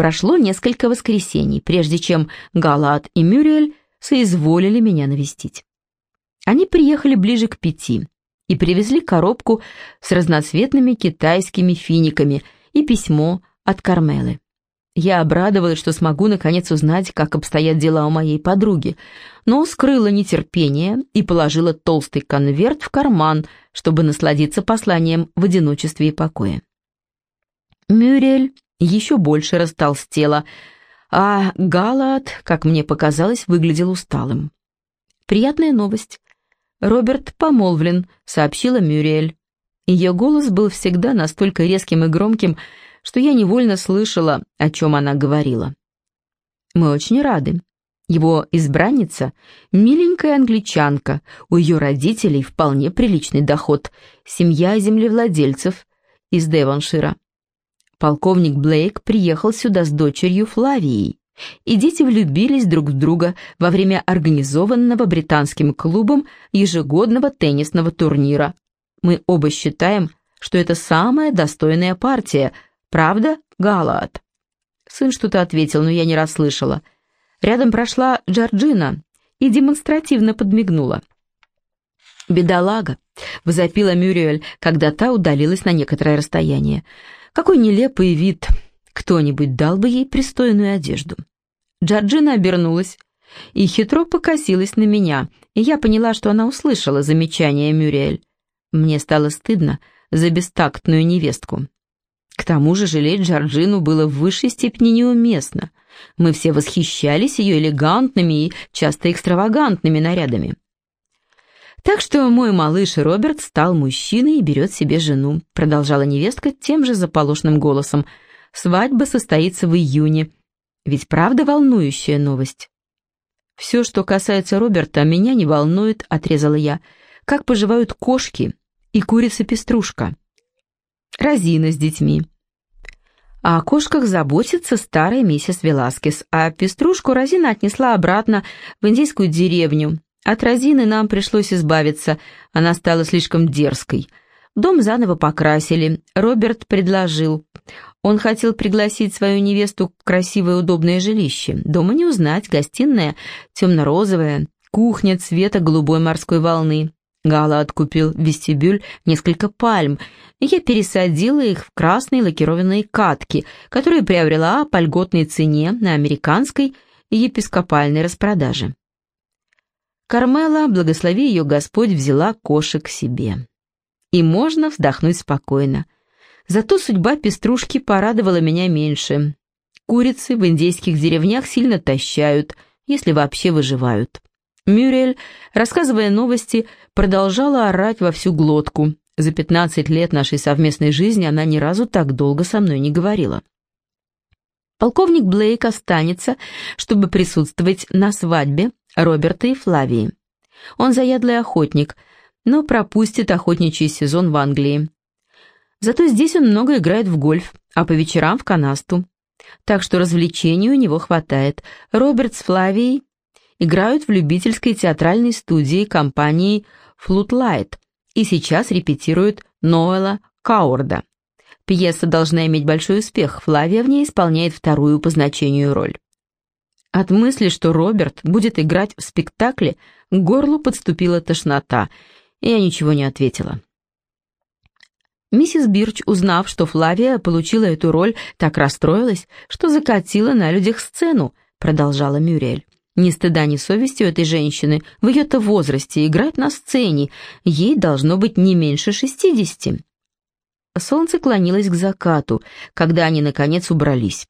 Прошло несколько воскресений, прежде чем Галат и Мюриэль соизволили меня навестить. Они приехали ближе к пяти и привезли коробку с разноцветными китайскими финиками и письмо от Кармелы. Я обрадовалась, что смогу наконец узнать, как обстоят дела у моей подруги, но скрыла нетерпение и положила толстый конверт в карман, чтобы насладиться посланием в одиночестве и покое. Мюрель еще больше растолстела, а Галат, как мне показалось, выглядел усталым. «Приятная новость. Роберт помолвлен», — сообщила Мюриэль. Ее голос был всегда настолько резким и громким, что я невольно слышала, о чем она говорила. «Мы очень рады. Его избранница — миленькая англичанка, у ее родителей вполне приличный доход, семья землевладельцев из Девоншира. Полковник Блейк приехал сюда с дочерью Флавией, и дети влюбились друг в друга во время организованного британским клубом ежегодного теннисного турнира. Мы оба считаем, что это самая достойная партия — Правда, Галаат?» Сын что-то ответил, но я не расслышала. Рядом прошла Джорджина и демонстративно подмигнула. «Бедолага!» — возопила Мюриэль, когда та удалилась на некоторое расстояние. «Какой нелепый вид! Кто-нибудь дал бы ей пристойную одежду!» Джорджина обернулась и хитро покосилась на меня, и я поняла, что она услышала замечание Мюриэль. Мне стало стыдно за бестактную невестку. К тому же жалеть Джорджину было в высшей степени неуместно. Мы все восхищались ее элегантными и часто экстравагантными нарядами. «Так что мой малыш Роберт стал мужчиной и берет себе жену», продолжала невестка тем же заполошным голосом. «Свадьба состоится в июне. Ведь правда волнующая новость?» «Все, что касается Роберта, меня не волнует», — отрезала я. «Как поживают кошки и курица-пеструшка?» Розина с детьми. О кошках заботится старая миссис Веласкес, а пеструшку Розина отнесла обратно в индийскую деревню. От Розины нам пришлось избавиться, она стала слишком дерзкой. Дом заново покрасили, Роберт предложил. Он хотел пригласить свою невесту в красивое удобное жилище. Дома не узнать, гостиная темно-розовая, кухня цвета голубой морской волны. Гала откупил в вестибюль несколько пальм, и я пересадила их в красные лакированные катки, которые приобрела по льготной цене на американской епископальной распродаже. Кармела, благослови ее Господь, взяла кошек себе. И можно вздохнуть спокойно. Зато судьба пеструшки порадовала меня меньше. Курицы в индейских деревнях сильно тащают, если вообще выживают. Мюрель, рассказывая новости, продолжала орать во всю глотку. За 15 лет нашей совместной жизни она ни разу так долго со мной не говорила. Полковник Блейк останется, чтобы присутствовать на свадьбе Роберта и Флавии. Он заядлый охотник, но пропустит охотничий сезон в Англии. Зато здесь он много играет в гольф, а по вечерам в канасту. Так что развлечений у него хватает. Роберт с Флавией играют в любительской театральной студии компании «Флутлайт» и сейчас репетируют Ноэла Каурда. Пьеса должна иметь большой успех, Флавия в ней исполняет вторую по значению роль. От мысли, что Роберт будет играть в спектакле, к горлу подступила тошнота, и я ничего не ответила. Миссис Бирч, узнав, что Флавия получила эту роль, так расстроилась, что закатила на людях сцену, продолжала Мюрель. Ни стыда, ни совести у этой женщины в ее-то возрасте играть на сцене. Ей должно быть не меньше шестидесяти. Солнце клонилось к закату, когда они, наконец, убрались.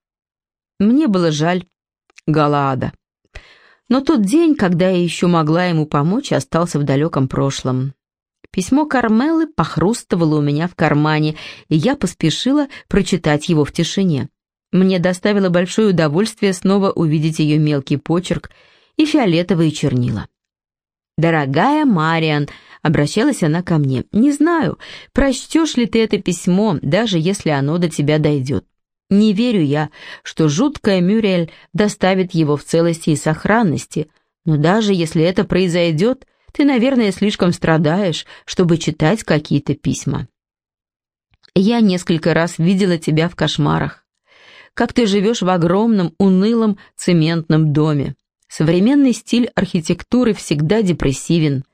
Мне было жаль Галаада. Но тот день, когда я еще могла ему помочь, остался в далеком прошлом. Письмо Кармелы похрустывало у меня в кармане, и я поспешила прочитать его в тишине. Мне доставило большое удовольствие снова увидеть ее мелкий почерк и фиолетовые чернила. «Дорогая Мариан», — обращалась она ко мне, — «не знаю, прочтешь ли ты это письмо, даже если оно до тебя дойдет. Не верю я, что жуткая Мюрель доставит его в целости и сохранности, но даже если это произойдет, ты, наверное, слишком страдаешь, чтобы читать какие-то письма. Я несколько раз видела тебя в кошмарах. как ты живешь в огромном, унылом цементном доме. Современный стиль архитектуры всегда депрессивен.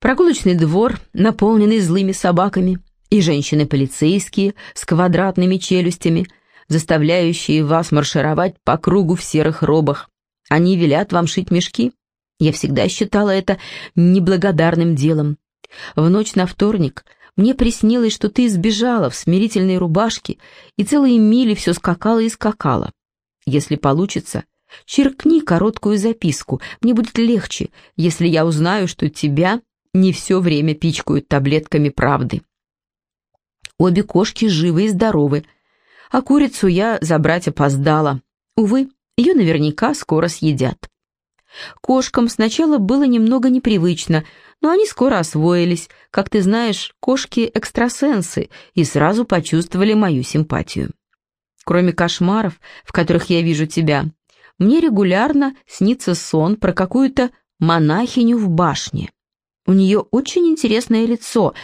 Прогулочный двор, наполненный злыми собаками, и женщины-полицейские с квадратными челюстями, заставляющие вас маршировать по кругу в серых робах. Они велят вам шить мешки. Я всегда считала это неблагодарным делом. В ночь на вторник мне приснилось, что ты сбежала в смирительной рубашке и целые мили все скакала и скакала. Если получится, черкни короткую записку. Мне будет легче, если я узнаю, что тебя не все время пичкают таблетками правды. Обе кошки живы и здоровы, а курицу я забрать опоздала. Увы, ее наверняка скоро съедят. Кошкам сначала было немного непривычно, но они скоро освоились. Как ты знаешь, кошки — экстрасенсы и сразу почувствовали мою симпатию. Кроме кошмаров, в которых я вижу тебя, мне регулярно снится сон про какую-то монахиню в башне. У нее очень интересное лицо,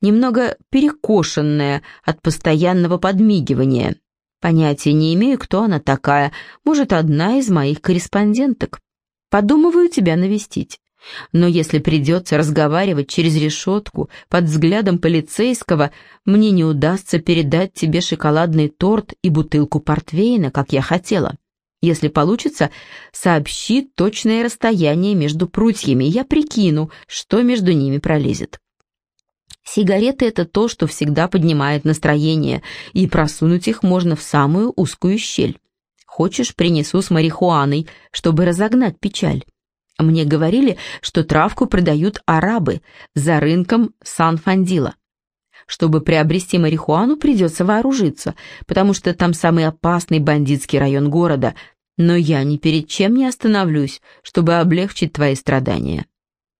немного перекошенное от постоянного подмигивания. Понятия не имею, кто она такая, может, одна из моих корреспонденток. Подумываю тебя навестить. Но если придется разговаривать через решетку под взглядом полицейского, мне не удастся передать тебе шоколадный торт и бутылку портвейна, как я хотела. Если получится, сообщи точное расстояние между прутьями, я прикину, что между ними пролезет. Сигареты — это то, что всегда поднимает настроение, и просунуть их можно в самую узкую щель. Хочешь, принесу с марихуаной, чтобы разогнать печаль. Мне говорили, что травку продают арабы за рынком Сан-Фандила. Чтобы приобрести марихуану, придется вооружиться, потому что там самый опасный бандитский район города, но я ни перед чем не остановлюсь, чтобы облегчить твои страдания.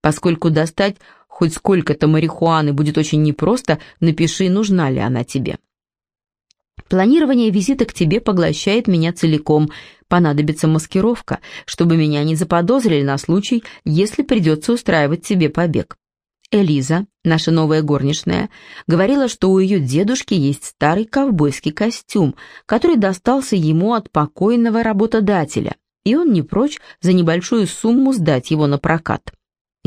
Поскольку достать хоть сколько-то марихуаны будет очень непросто, напиши, нужна ли она тебе. Планирование визита к тебе поглощает меня целиком. Понадобится маскировка, чтобы меня не заподозрили на случай, если придется устраивать тебе побег. Элиза, наша новая горничная, говорила, что у ее дедушки есть старый ковбойский костюм, который достался ему от покойного работодателя, и он не прочь за небольшую сумму сдать его на прокат.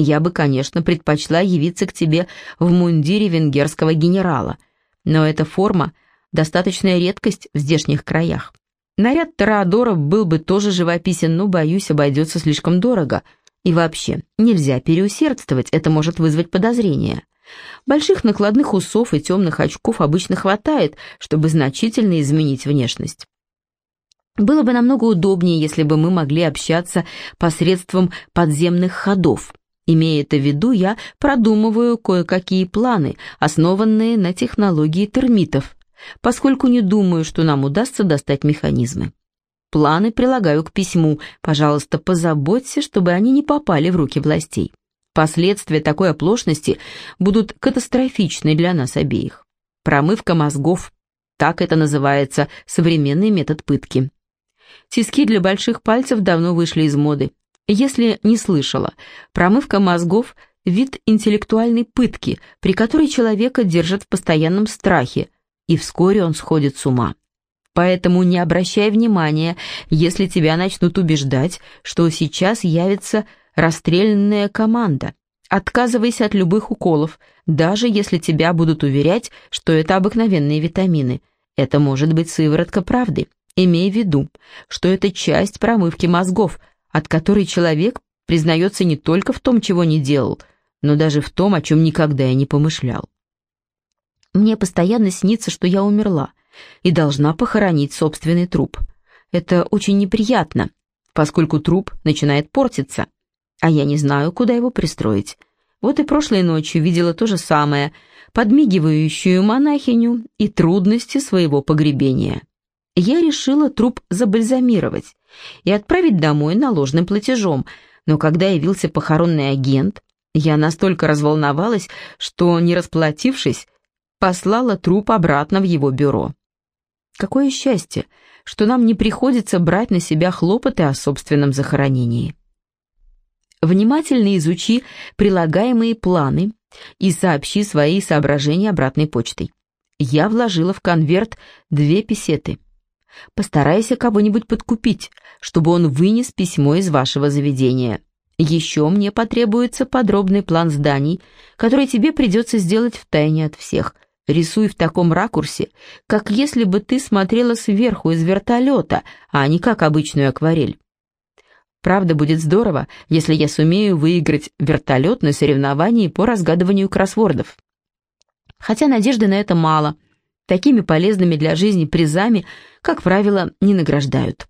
Я бы, конечно, предпочла явиться к тебе в мундире венгерского генерала, но эта форма – достаточная редкость в здешних краях. Наряд Тореадора был бы тоже живописен, но, боюсь, обойдется слишком дорого. И вообще, нельзя переусердствовать, это может вызвать подозрения. Больших накладных усов и темных очков обычно хватает, чтобы значительно изменить внешность. Было бы намного удобнее, если бы мы могли общаться посредством подземных ходов. Имея это в виду, я продумываю кое-какие планы, основанные на технологии термитов, поскольку не думаю, что нам удастся достать механизмы. Планы прилагаю к письму. Пожалуйста, позаботься, чтобы они не попали в руки властей. Последствия такой оплошности будут катастрофичны для нас обеих. Промывка мозгов. Так это называется современный метод пытки. Тиски для больших пальцев давно вышли из моды. Если не слышала, промывка мозгов – вид интеллектуальной пытки, при которой человека держат в постоянном страхе, и вскоре он сходит с ума. Поэтому не обращай внимания, если тебя начнут убеждать, что сейчас явится расстрелянная команда. Отказывайся от любых уколов, даже если тебя будут уверять, что это обыкновенные витамины. Это может быть сыворотка правды. Имей в виду, что это часть промывки мозгов – от которой человек признается не только в том, чего не делал, но даже в том, о чем никогда и не помышлял. Мне постоянно снится, что я умерла и должна похоронить собственный труп. Это очень неприятно, поскольку труп начинает портиться, а я не знаю, куда его пристроить. Вот и прошлой ночью видела то же самое, подмигивающую монахиню и трудности своего погребения. Я решила труп забальзамировать, и отправить домой наложенным платежом, но когда явился похоронный агент, я настолько разволновалась, что, не расплатившись, послала труп обратно в его бюро. Какое счастье, что нам не приходится брать на себя хлопоты о собственном захоронении. Внимательно изучи прилагаемые планы и сообщи свои соображения обратной почтой. Я вложила в конверт две песеты – Постарайся кого-нибудь подкупить, чтобы он вынес письмо из вашего заведения. Еще мне потребуется подробный план зданий, который тебе придется сделать втайне от всех. Рисуй в таком ракурсе, как если бы ты смотрела сверху из вертолета, а не как обычную акварель. Правда, будет здорово, если я сумею выиграть вертолет на соревновании по разгадыванию кроссвордов. Хотя надежды на это мало. Такими полезными для жизни призами, как правило, не награждают.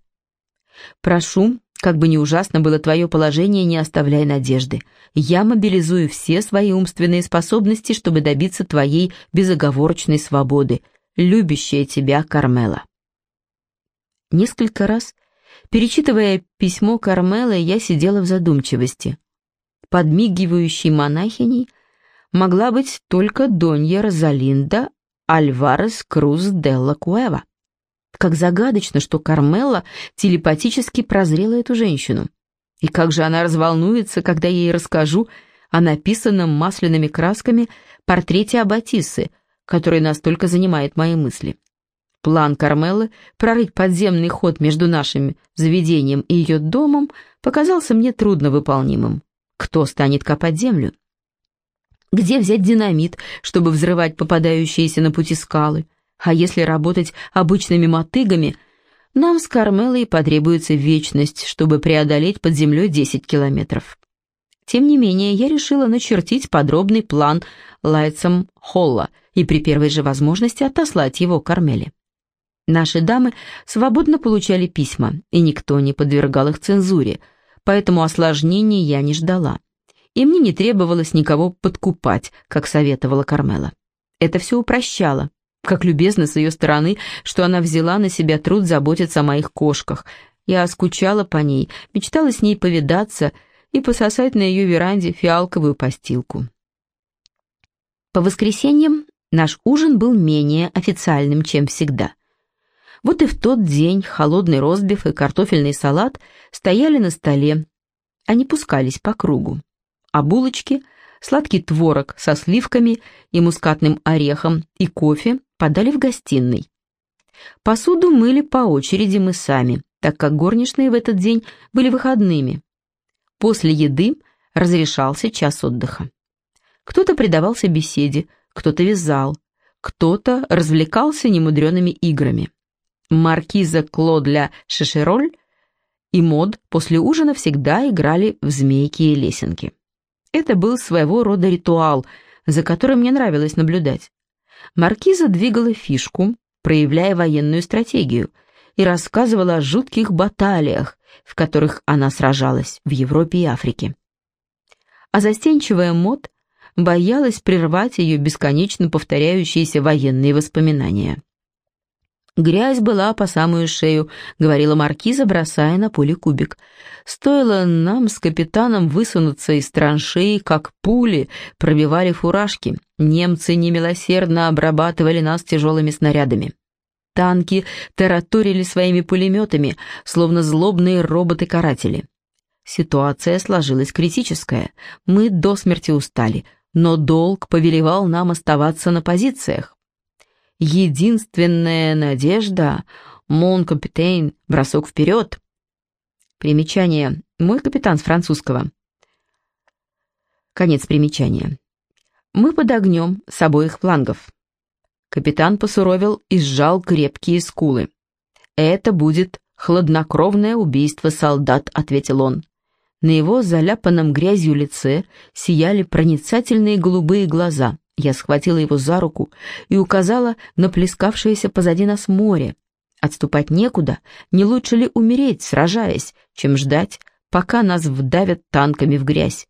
Прошу, как бы ни ужасно было твое положение, не оставляй надежды. Я мобилизую все свои умственные способности, чтобы добиться твоей безоговорочной свободы. Любящая тебя Кармела. Несколько раз, перечитывая письмо Кармелы, я сидела в задумчивости. Подмигивающей монахиней могла быть только Донья Розалинда Альварес Круз Делла Куэва. Как загадочно, что Кармелла телепатически прозрела эту женщину. И как же она разволнуется, когда я ей расскажу о написанном масляными красками портрете Аббатиссы, который настолько занимает мои мысли. План Кармеллы прорыть подземный ход между нашим заведением и ее домом показался мне трудновыполнимым. Кто станет копать землю? Где взять динамит, чтобы взрывать попадающиеся на пути скалы? А если работать обычными мотыгами, нам с Кармелой потребуется вечность, чтобы преодолеть под землей 10 километров. Тем не менее, я решила начертить подробный план Лайтсом Холла и при первой же возможности отослать его Кармеле. Наши дамы свободно получали письма, и никто не подвергал их цензуре, поэтому осложнений я не ждала. И мне не требовалось никого подкупать, как советовала Кармела. Это все упрощало, как любезно с ее стороны, что она взяла на себя труд заботиться о моих кошках. Я скучала по ней, мечтала с ней повидаться и пососать на ее веранде фиалковую постилку. По воскресеньям наш ужин был менее официальным, чем всегда. Вот и в тот день холодный розбив и картофельный салат стояли на столе, они пускались по кругу. А булочки, сладкий творог со сливками и мускатным орехом и кофе подали в гостиной. Посуду мыли по очереди мы сами, так как горничные в этот день были выходными. После еды разрешался час отдыха. Кто-то предавался беседе, кто-то вязал, кто-то развлекался немудреными играми. Маркиза Клодля Шешероль и Мод после ужина всегда играли в змейки и лесенки. Это был своего рода ритуал, за которым мне нравилось наблюдать. Маркиза двигала фишку, проявляя военную стратегию, и рассказывала о жутких баталиях, в которых она сражалась в Европе и Африке. А застенчивая Мод боялась прервать ее бесконечно повторяющиеся военные воспоминания. «Грязь была по самую шею», — говорила маркиза, бросая на поле кубик. «Стоило нам с капитаном высунуться из траншеи, как пули пробивали фуражки. Немцы немилосердно обрабатывали нас тяжелыми снарядами. Танки тараторили своими пулеметами, словно злобные роботы-каратели. Ситуация сложилась критическая. Мы до смерти устали, но долг повелевал нам оставаться на позициях. Единственная надежда — Мон Капитейн, бросок вперед. Примечание. Мой капитан с французского. Конец примечания. Мы под огнем с обоих флангов. Капитан посуровил и сжал крепкие скулы. «Это будет хладнокровное убийство солдат», — ответил он. На его заляпанном грязью лице сияли проницательные голубые глаза. Я схватила его за руку и указала на плескавшееся позади нас море. Отступать некуда, не лучше ли умереть, сражаясь, чем ждать, пока нас вдавят танками в грязь.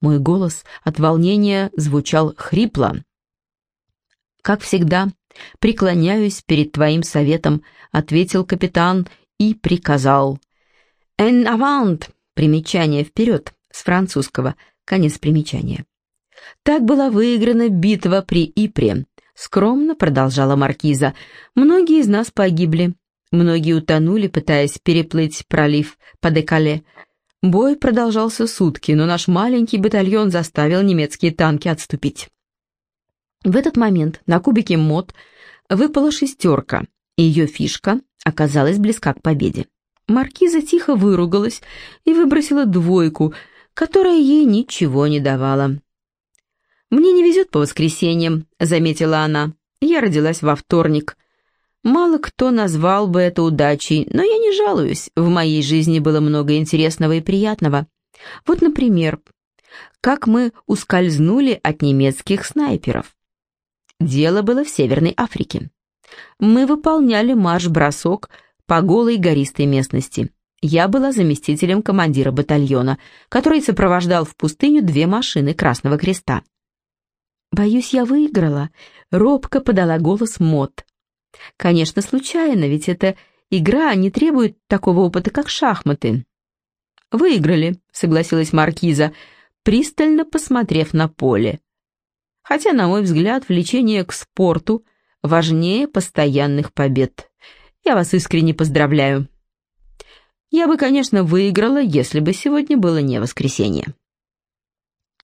Мой голос от волнения звучал хрипло. «Как всегда, преклоняюсь перед твоим советом», — ответил капитан и приказал. «En avant!» — примечание «вперед» с французского, конец примечания. Так была выиграна битва при Ипре. Скромно продолжала маркиза. Многие из нас погибли. Многие утонули, пытаясь переплыть пролив по Декале. Бой продолжался сутки, но наш маленький батальон заставил немецкие танки отступить. В этот момент на кубике мод выпала шестерка, и ее фишка оказалась близка к победе. Маркиза тихо выругалась и выбросила двойку, которая ей ничего не давала. «Мне не везет по воскресеньям», — заметила она. «Я родилась во вторник. Мало кто назвал бы это удачей, но я не жалуюсь. В моей жизни было много интересного и приятного. Вот, например, как мы ускользнули от немецких снайперов. Дело было в Северной Африке. Мы выполняли марш-бросок по голой гористой местности. Я была заместителем командира батальона, который сопровождал в пустыню две машины Красного Креста. «Боюсь, я выиграла», — робко подала голос Мот. «Конечно, случайно, ведь эта игра не требует такого опыта, как шахматы». «Выиграли», — согласилась Маркиза, пристально посмотрев на поле. Хотя, на мой взгляд, влечение к спорту важнее постоянных побед. Я вас искренне поздравляю. Я бы, конечно, выиграла, если бы сегодня было не воскресенье.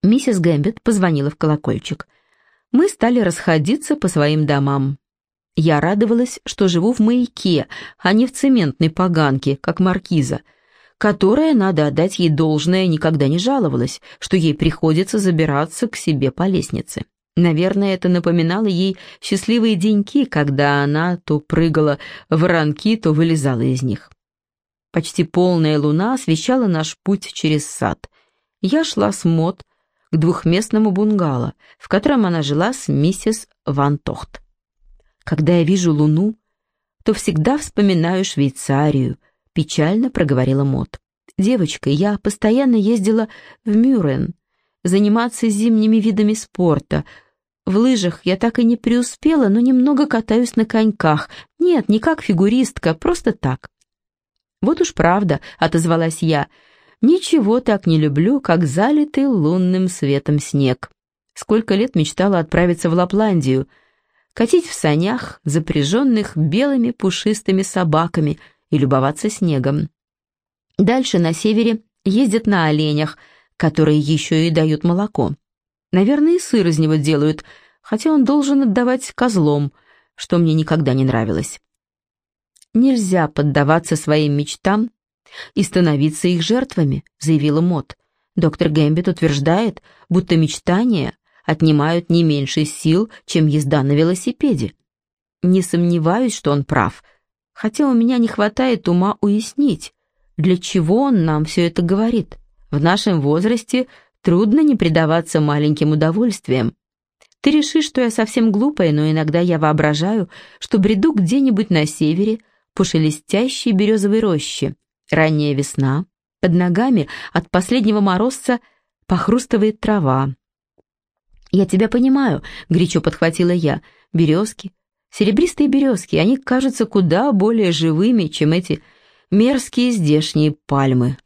Миссис Гэмбит позвонила в колокольчик. Мы стали расходиться по своим домам. Я радовалась, что живу в маяке, а не в цементной поганке, как маркиза, которая, надо отдать ей должное, никогда не жаловалась, что ей приходится забираться к себе по лестнице. Наверное, это напоминало ей счастливые деньки, когда она то прыгала в воронки, то вылезала из них. Почти полная луна освещала наш путь через сад. Я шла с Мот к двухместному бунгало, в котором она жила с миссис Ван Тохт. «Когда я вижу луну, то всегда вспоминаю Швейцарию», — печально проговорила Мот. «Девочкой я постоянно ездила в Мюррен, заниматься зимними видами спорта. В лыжах я так и не преуспела, но немного катаюсь на коньках. Нет, не как фигуристка, просто так. Вот уж правда, отозвалась я. Ничего так не люблю, как залитый лунным светом снег. Сколько лет мечтала отправиться в Лапландию, катить в санях, запряженных белыми пушистыми собаками и любоваться снегом. Дальше на севере ездят на оленях – которые еще и дают молоко. Наверное, и сыр из него делают, хотя он должен отдавать козлом, что мне никогда не нравилось. «Нельзя поддаваться своим мечтам и становиться их жертвами», заявила Мот. Доктор Гэмбит утверждает, будто мечтания отнимают не меньше сил, чем езда на велосипеде. Не сомневаюсь, что он прав, хотя у меня не хватает ума уяснить, для чего он нам все это говорит. В нашем возрасте трудно не предаваться маленьким удовольствиям. Ты решишь, что я совсем глупая, но иногда я воображаю, что бреду где-нибудь на севере по шелестящей березовой роще. Ранняя весна, под ногами от последнего морозца похрустывает трава. «Я тебя понимаю», — горячо подхватила я. «Березки, серебристые березки, они кажутся куда более живыми, чем эти мерзкие здешние пальмы»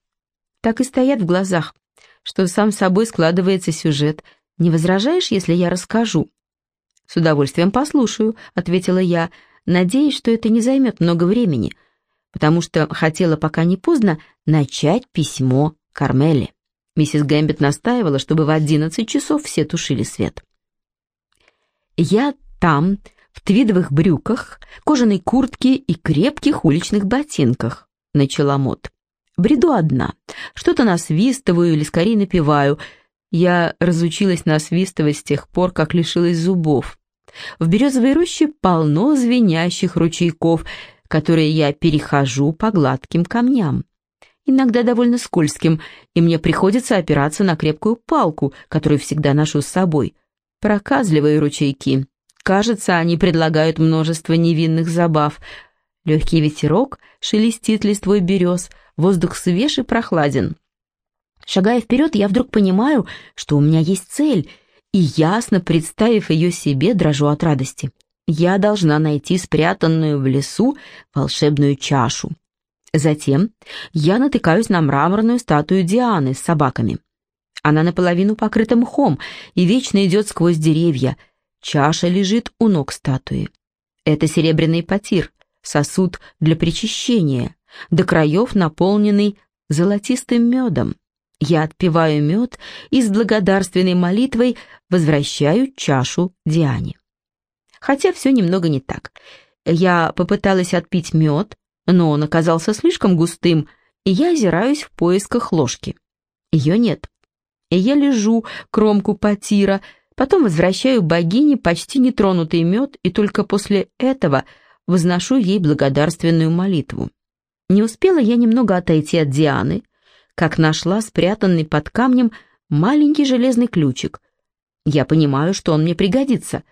так и стоят в глазах, что сам собой складывается сюжет. Не возражаешь, если я расскажу?» «С удовольствием послушаю», — ответила я, надеясь, что это не займет много времени, потому что хотела, пока не поздно, начать письмо Кармеле. Миссис Гэмбит настаивала, чтобы в одиннадцать часов все тушили свет. «Я там, в твидовых брюках, кожаной куртке и крепких уличных ботинках», — начала Мот. Бреду одна. Что-то насвистываю или скорее напеваю. Я разучилась насвистывать с тех пор, как лишилась зубов. В березовой роще полно звенящих ручейков, которые я перехожу по гладким камням. Иногда довольно скользким, и мне приходится опираться на крепкую палку, которую всегда ношу с собой. Проказливые ручейки. Кажется, они предлагают множество невинных забав. Легкий ветерок шелестит листвой берез — воздух свеж и прохладен. Шагая вперед, я вдруг понимаю, что у меня есть цель, и ясно представив ее себе, дрожу от радости. Я должна найти спрятанную в лесу волшебную чашу. Затем я натыкаюсь на мраморную статую Дианы с собаками. Она наполовину покрыта мхом и вечно идет сквозь деревья. Чаша лежит у ног статуи. Это серебряный потир, сосуд для причащения, до краев наполненный золотистым медом. Я отпиваю мед и с благодарственной молитвой возвращаю чашу Диане. Хотя все немного не так. Я попыталась отпить мед, но он оказался слишком густым, и я озираюсь в поисках ложки. Ее нет. Я лежу, кромку потира, потом возвращаю богине почти нетронутый мед, и только после этого возношу ей благодарственную молитву. Не успела я немного отойти от Дианы, как нашла спрятанный под камнем маленький железный ключик. Я понимаю, что он мне пригодится,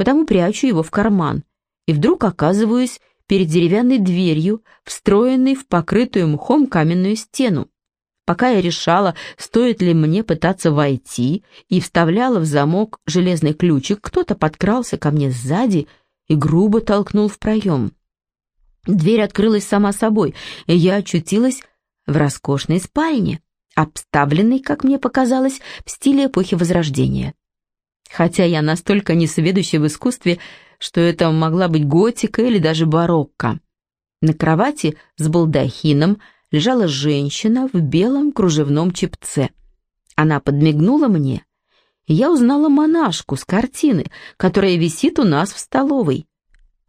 потому прячу его в карман, и вдруг оказываюсь перед деревянной дверью, встроенной в покрытую мхом каменную стену. Пока я решала, стоит ли мне пытаться войти, и вставляла в замок железный ключик, кто-то подкрался ко мне сзади и грубо толкнул в проем. Дверь открылась сама собой, и я очутилась в роскошной спальне, обставленной, как мне показалось, в стиле эпохи Возрождения. Хотя я настолько несведуща в искусстве, что это могла быть готика или даже барокко. На кровати с балдахином лежала женщина в белом кружевном чепце. Она подмигнула мне, и я узнала монашку с картины, которая висит у нас в столовой.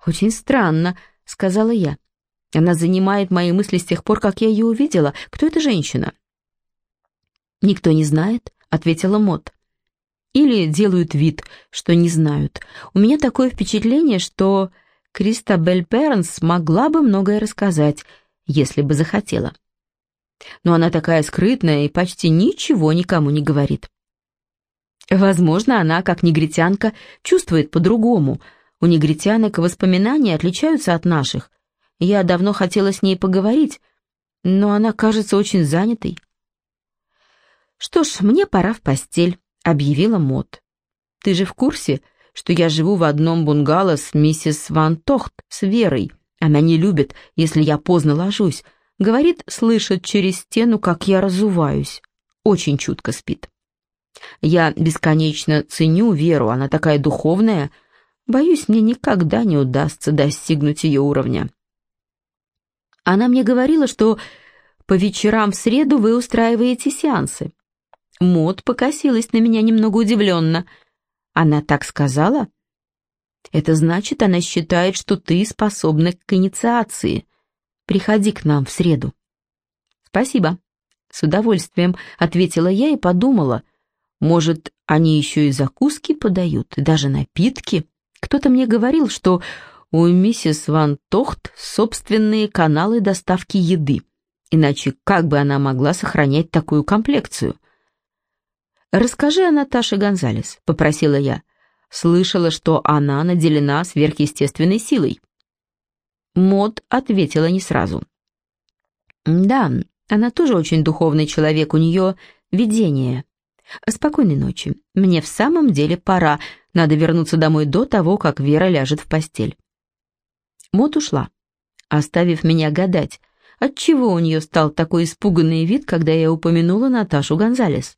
«Очень странно», — сказала я. «Она занимает мои мысли с тех пор, как я ее увидела. Кто эта женщина?» «Никто не знает», — ответила Мот. Или делают вид, что не знают. У меня такое впечатление, что Кристабель Пернс могла бы многое рассказать, если бы захотела. Но она такая скрытная и почти ничего никому не говорит. Возможно, она, как негритянка, чувствует по-другому. У негритянок воспоминания отличаются от наших. Я давно хотела с ней поговорить, но она кажется очень занятой. Что ж, мне пора в постель объявила Мот. «Ты же в курсе, что я живу в одном бунгало с миссис Ван Тохт, с Верой? Она не любит, если я поздно ложусь. Говорит, слышит через стену, как я разуваюсь. Очень чутко спит. Я бесконечно ценю Веру, она такая духовная. Боюсь, мне никогда не удастся достигнуть ее уровня. Она мне говорила, что по вечерам в среду вы устраиваете сеансы. Мод покосилась на меня немного удивленно. Она так сказала? Это значит, она считает, что ты способна к инициации. Приходи к нам в среду. Спасибо. С удовольствием ответила я и подумала, может, они еще и закуски подают, даже напитки. Кто-то мне говорил, что у миссис Ван Тохт собственные каналы доставки еды. Иначе как бы она могла сохранять такую комплекцию? «Расскажи о Наташе Гонзалес», — попросила я. Слышала, что она наделена сверхъестественной силой. Мод ответила не сразу. «Да, она тоже очень духовный человек, у нее видение. Спокойной ночи. Мне в самом деле пора. Надо вернуться домой до того, как Вера ляжет в постель». Мод ушла, оставив меня гадать, отчего у нее стал такой испуганный вид, когда я упомянула Наташу Гонзалес.